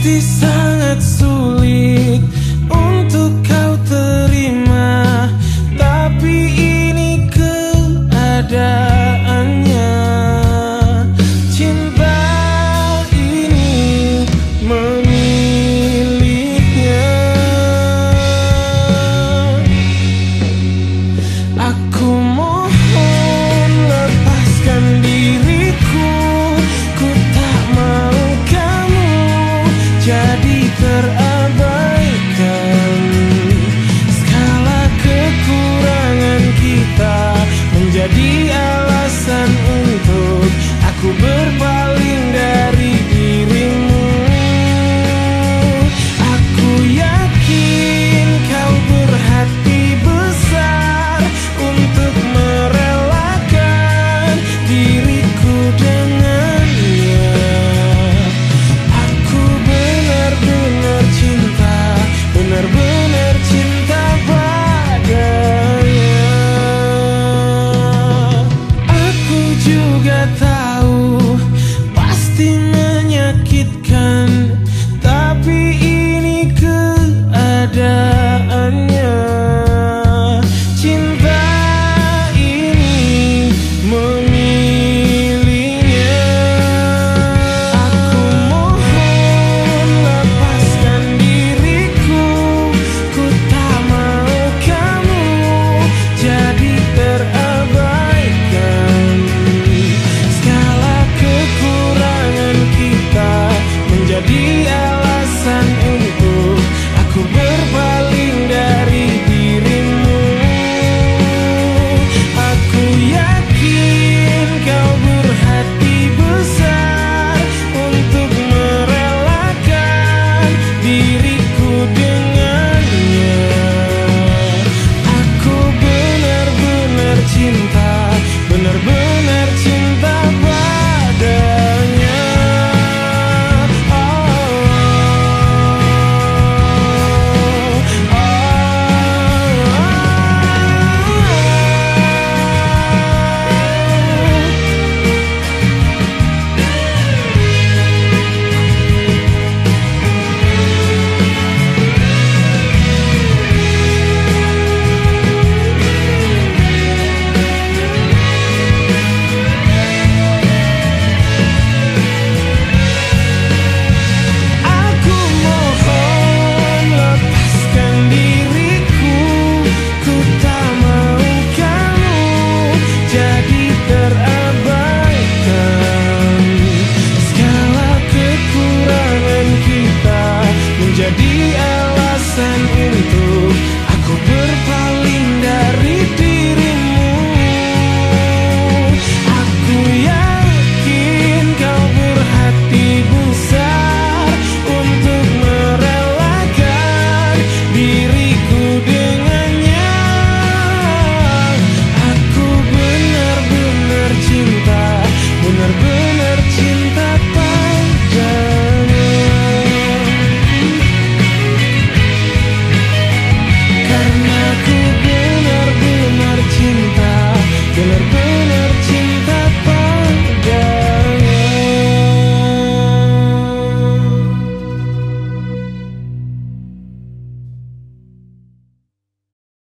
justiça.